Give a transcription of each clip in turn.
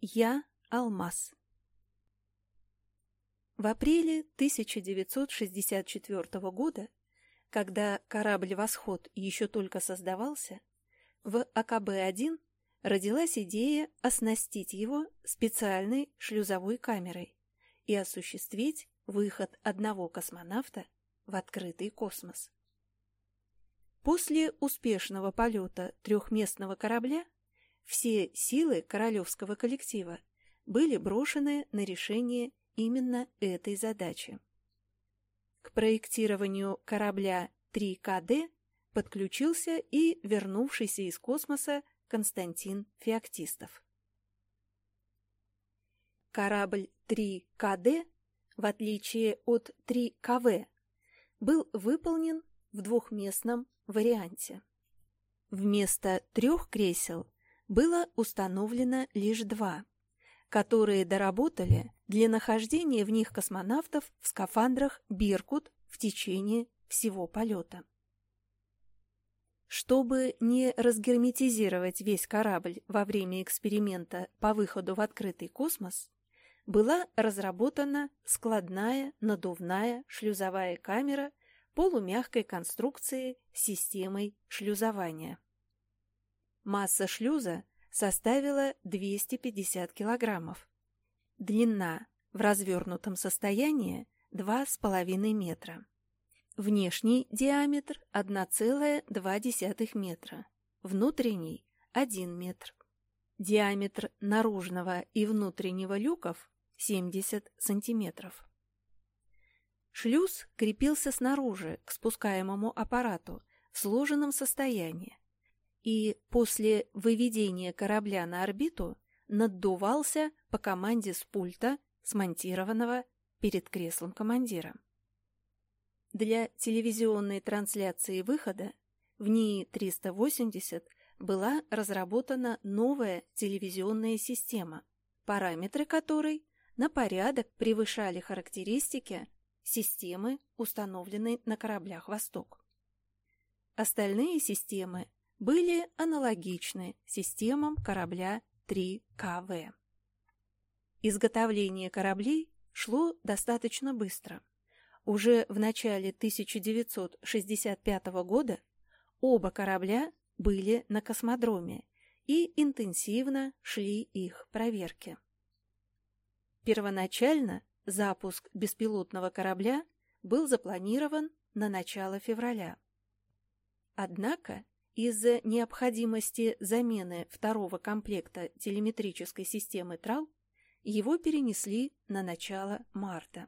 Я – алмаз. В апреле 1964 года, когда корабль «Восход» еще только создавался, в АКБ-1 родилась идея оснастить его специальной шлюзовой камерой и осуществить выход одного космонавта в открытый космос. После успешного полета трехместного корабля все силы королевского коллектива были брошены на решение именно этой задачи. К проектированию корабля 3КД подключился и вернувшийся из космоса Константин Феоктистов. Корабль 3КД, в отличие от 3КВ, был выполнен в двухместном варианте. Вместо трех кресел было установлено лишь два, которые доработали для нахождения в них космонавтов в скафандрах «Биркут» в течение всего полета. Чтобы не разгерметизировать весь корабль во время эксперимента по выходу в открытый космос, была разработана складная надувная шлюзовая камера полумягкой конструкции с системой шлюзования. Масса шлюза составила 250 килограммов. Длина в развернутом состоянии 2,5 метра. Внешний диаметр 1,2 метра, внутренний 1 метр. Диаметр наружного и внутреннего люков 70 сантиметров. Шлюз крепился снаружи к спускаемому аппарату в сложенном состоянии и после выведения корабля на орбиту наддувался по команде с пульта, смонтированного перед креслом командира. Для телевизионной трансляции выхода в НИИ-380 была разработана новая телевизионная система, параметры которой на порядок превышали характеристики системы, установленной на кораблях «Восток». Остальные системы были аналогичны системам корабля 3КВ. Изготовление кораблей шло достаточно быстро. Уже в начале 1965 года оба корабля были на космодроме и интенсивно шли их проверки. Первоначально Запуск беспилотного корабля был запланирован на начало февраля. Однако из-за необходимости замены второго комплекта телеметрической системы ТРАЛ его перенесли на начало марта.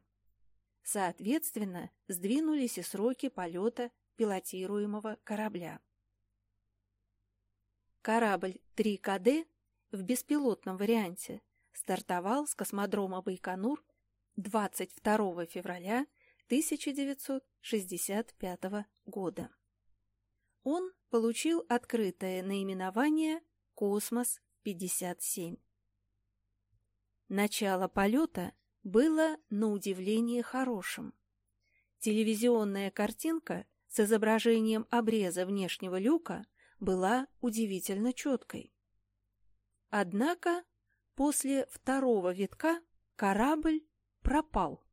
Соответственно, сдвинулись и сроки полета пилотируемого корабля. Корабль 3КД в беспилотном варианте стартовал с космодрома Байконур 22 февраля 1965 года. Он получил открытое наименование «Космос-57». Начало полета было на удивление хорошим. Телевизионная картинка с изображением обреза внешнего люка была удивительно четкой. Однако после второго витка корабль пропал.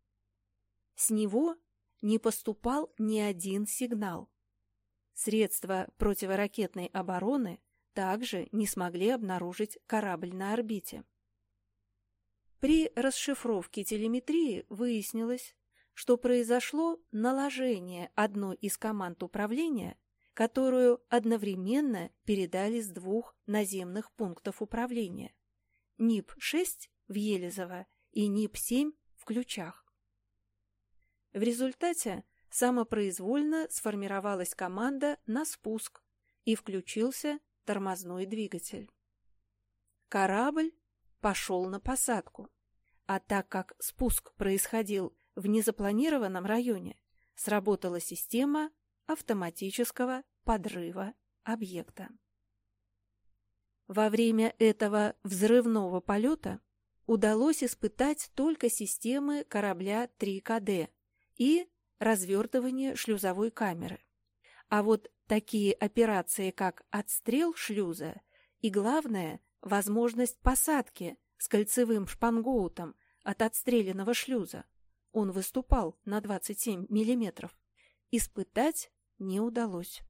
С него не поступал ни один сигнал. Средства противоракетной обороны также не смогли обнаружить корабль на орбите. При расшифровке телеметрии выяснилось, что произошло наложение одной из команд управления, которую одновременно передали с двух наземных пунктов управления – НИП-6 в Елизово и НИП-7 ключах. В результате самопроизвольно сформировалась команда на спуск и включился тормозной двигатель. Корабль пошел на посадку, а так как спуск происходил в незапланированном районе, сработала система автоматического подрыва объекта. Во время этого взрывного полета удалось испытать только системы корабля 3КД и развертывание шлюзовой камеры. А вот такие операции, как отстрел шлюза и, главное, возможность посадки с кольцевым шпангоутом от отстрелянного шлюза, он выступал на 27 мм, испытать не удалось.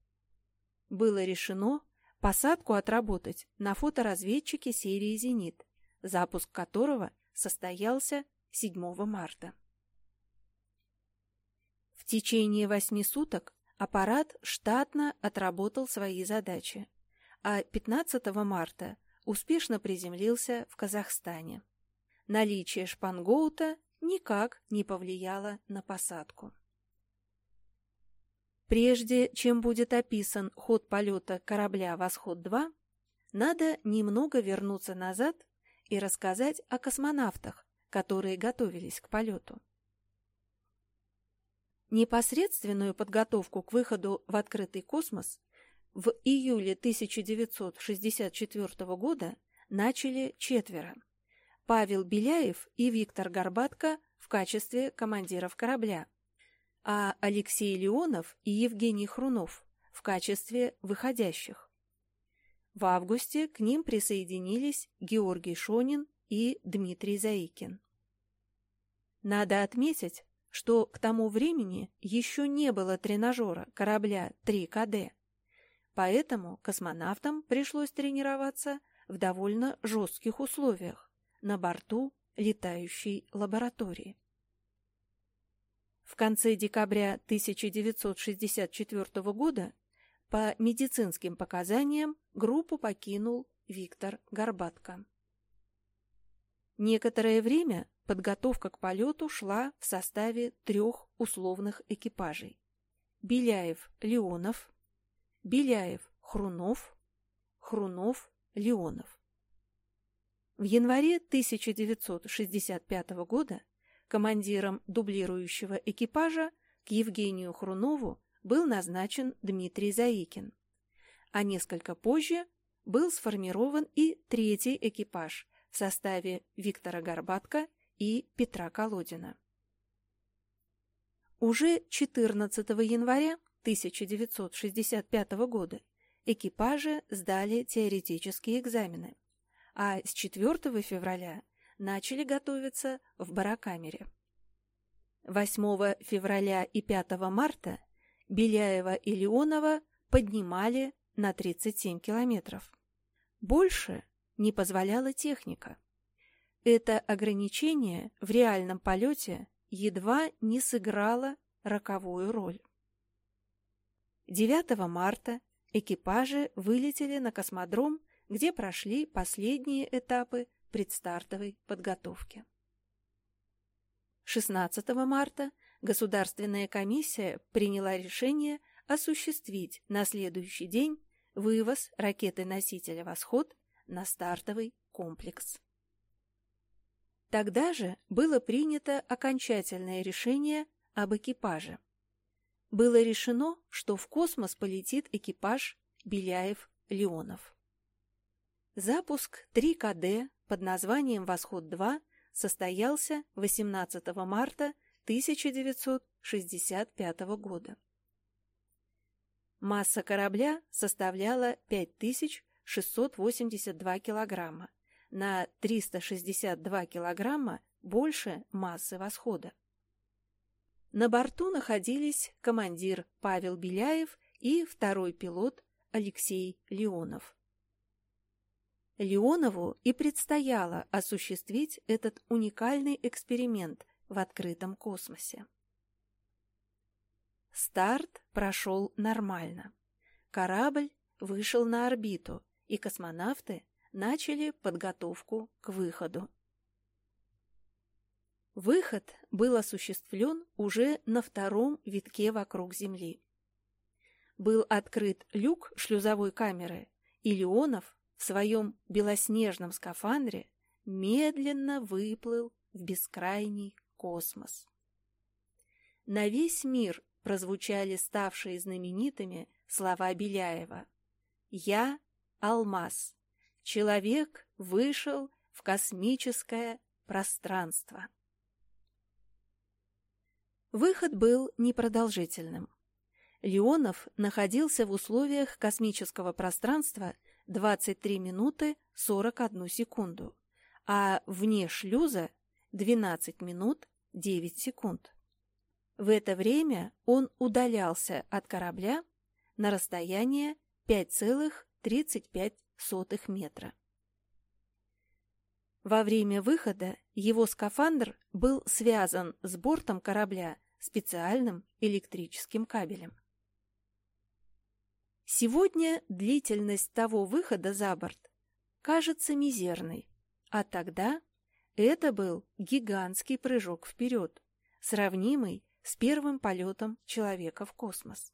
Было решено посадку отработать на фоторазведчике серии «Зенит», запуск которого состоялся 7 марта. Течение восьми суток аппарат штатно отработал свои задачи, а 15 марта успешно приземлился в Казахстане. Наличие шпангоута никак не повлияло на посадку. Прежде чем будет описан ход полета корабля «Восход-2», надо немного вернуться назад и рассказать о космонавтах, которые готовились к полету. Непосредственную подготовку к выходу в открытый космос в июле 1964 года начали четверо. Павел Беляев и Виктор Горбатко в качестве командиров корабля, а Алексей Леонов и Евгений Хрунов в качестве выходящих. В августе к ним присоединились Георгий Шонин и Дмитрий Заикин. Надо отметить, что к тому времени еще не было тренажера корабля 3КД, поэтому космонавтам пришлось тренироваться в довольно жестких условиях на борту летающей лаборатории. В конце декабря 1964 года по медицинским показаниям группу покинул Виктор Горбатко. Некоторое время подготовка к полету шла в составе трех условных экипажей. Беляев-Леонов, Беляев-Хрунов, Хрунов-Леонов. В январе 1965 года командиром дублирующего экипажа к Евгению Хрунову был назначен Дмитрий Заикин, а несколько позже был сформирован и третий экипаж в составе Виктора Горбатко и Петра Колодина. Уже 14 января 1965 года экипажи сдали теоретические экзамены, а с 4 февраля начали готовиться в барокамере. 8 февраля и 5 марта Беляева и Леонова поднимали на 37 километров. Больше не позволяла техника. Это ограничение в реальном полете едва не сыграло роковую роль. 9 марта экипажи вылетели на космодром, где прошли последние этапы предстартовой подготовки. 16 марта Государственная комиссия приняла решение осуществить на следующий день вывоз ракеты-носителя «Восход» на стартовый комплекс. Тогда же было принято окончательное решение об экипаже. Было решено, что в космос полетит экипаж Беляев-Леонов. Запуск 3КД под названием «Восход-2» состоялся 18 марта 1965 года. Масса корабля составляла 5682 килограмма, на 362 килограмма больше массы восхода. На борту находились командир Павел Беляев и второй пилот Алексей Леонов. Леонову и предстояло осуществить этот уникальный эксперимент в открытом космосе. Старт прошел нормально. Корабль вышел на орбиту, и космонавты начали подготовку к выходу. Выход был осуществлен уже на втором витке вокруг Земли. Был открыт люк шлюзовой камеры, и Леонов в своем белоснежном скафандре медленно выплыл в бескрайний космос. На весь мир прозвучали ставшие знаменитыми слова Беляева «Я — алмаз, человек вышел в космическое пространство». Выход был непродолжительным. Леонов находился в условиях космического пространства – 23 минуты 41 секунду, а вне шлюза 12 минут 9 секунд. В это время он удалялся от корабля на расстояние 5,35 метра. Во время выхода его скафандр был связан с бортом корабля специальным электрическим кабелем. Сегодня длительность того выхода за борт кажется мизерной, а тогда это был гигантский прыжок вперед, сравнимый с первым полетом человека в космос.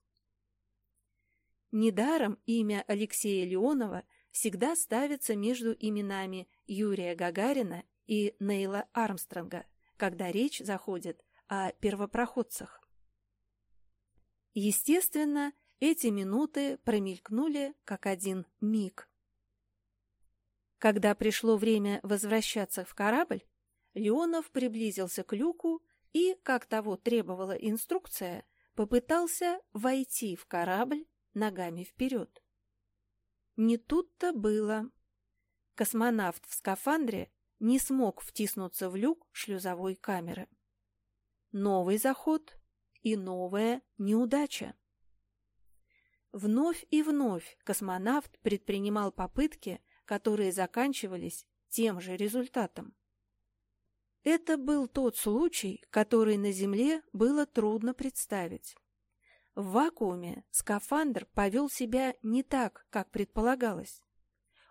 Недаром имя Алексея Леонова всегда ставится между именами Юрия Гагарина и Нейла Армстронга, когда речь заходит о первопроходцах. Естественно, эти минуты промелькнули как один миг. Когда пришло время возвращаться в корабль, Леонов приблизился к люку и, как того требовала инструкция, попытался войти в корабль ногами вперед. Не тут-то было. Космонавт в скафандре не смог втиснуться в люк шлюзовой камеры. Новый заход и новая неудача. Вновь и вновь космонавт предпринимал попытки, которые заканчивались тем же результатом. Это был тот случай, который на Земле было трудно представить. В вакууме скафандр повел себя не так, как предполагалось.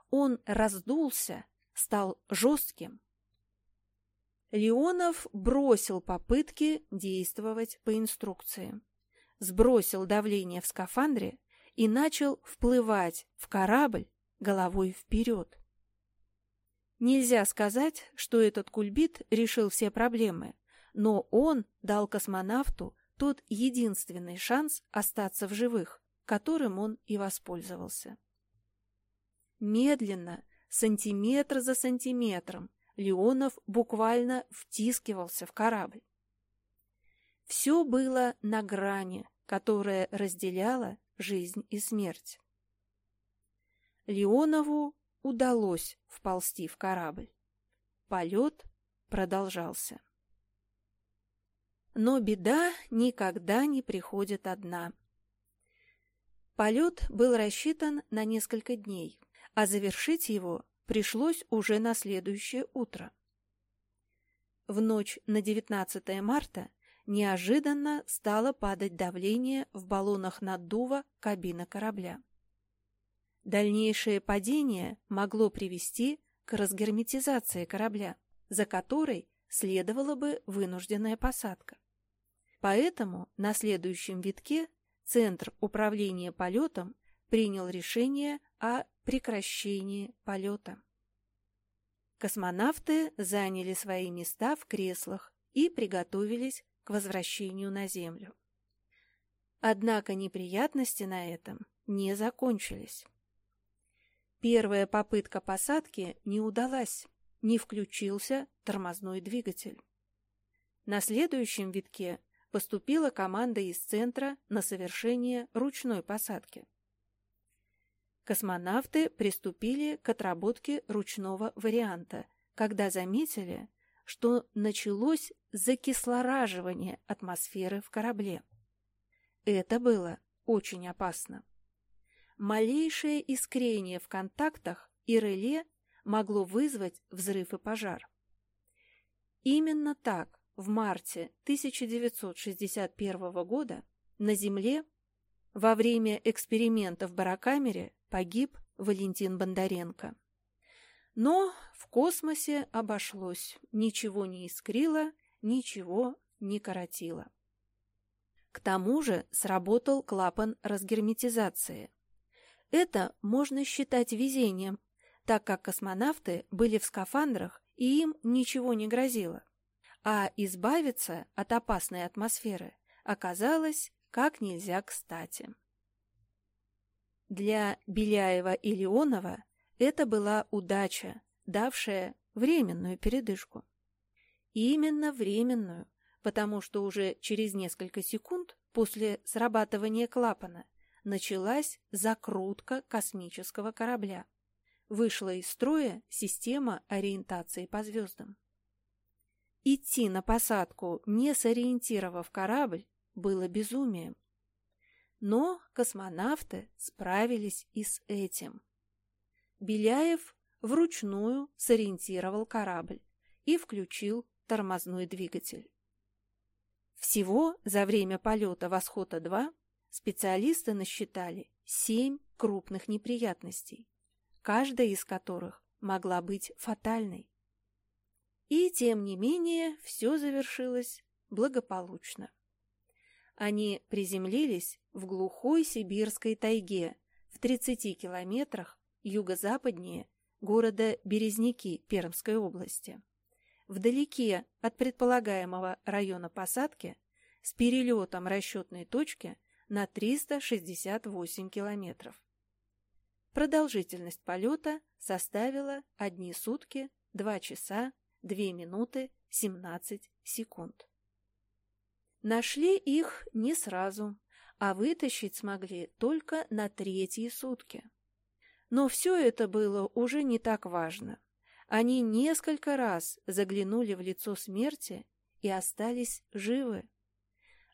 Он раздулся, стал жестким. Леонов бросил попытки действовать по инструкции, сбросил давление в скафандре и начал вплывать в корабль головой вперед. Нельзя сказать, что этот кульбит решил все проблемы, но он дал космонавту тот единственный шанс остаться в живых, которым он и воспользовался. Медленно, сантиметр за сантиметром, Леонов буквально втискивался в корабль. Все было на грани, которая разделяла жизнь и смерть. Леонову удалось вползти в корабль. Полет продолжался. Но беда никогда не приходит одна. Полет был рассчитан на несколько дней, а завершить его пришлось уже на следующее утро. В ночь на 19 марта неожиданно стало падать давление в баллонах наддува кабины корабля. Дальнейшее падение могло привести к разгерметизации корабля, за которой следовала бы вынужденная посадка. Поэтому на следующем витке Центр управления полетом принял решение о прекращении полета. Космонавты заняли свои места в креслах и приготовились к возвращению на Землю. Однако неприятности на этом не закончились. Первая попытка посадки не удалась, не включился тормозной двигатель. На следующем витке поступила команда из центра на совершение ручной посадки. Космонавты приступили к отработке ручного варианта, когда заметили, что началось закислораживание атмосферы в корабле. Это было очень опасно. Малейшее искрение в контактах и реле могло вызвать взрыв и пожар. Именно так в марте 1961 года на Земле во время эксперимента в барокамере погиб Валентин Бондаренко. Но в космосе обошлось, ничего не искрило, ничего не коротило. К тому же сработал клапан разгерметизации. Это можно считать везением, так как космонавты были в скафандрах и им ничего не грозило а избавиться от опасной атмосферы оказалось как нельзя кстати. Для Беляева и Леонова это была удача, давшая временную передышку. Именно временную, потому что уже через несколько секунд после срабатывания клапана началась закрутка космического корабля. вышла из строя система ориентации по звездам. Идти на посадку, не сориентировав корабль, было безумием. Но космонавты справились и с этим. Беляев вручную сориентировал корабль и включил тормозной двигатель. Всего за время полета «Восхода-2» специалисты насчитали семь крупных неприятностей, каждая из которых могла быть фатальной. И, тем не менее, все завершилось благополучно. Они приземлились в глухой сибирской тайге в 30 километрах юго-западнее города Березники Пермской области. Вдалеке от предполагаемого района посадки с перелетом расчетной точки на 368 километров. Продолжительность полета составила одни сутки, 2 часа, 2 минуты, 17 секунд. Нашли их не сразу, а вытащить смогли только на третьи сутки. Но все это было уже не так важно. Они несколько раз заглянули в лицо смерти и остались живы.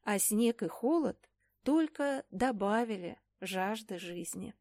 А снег и холод только добавили жажды жизни.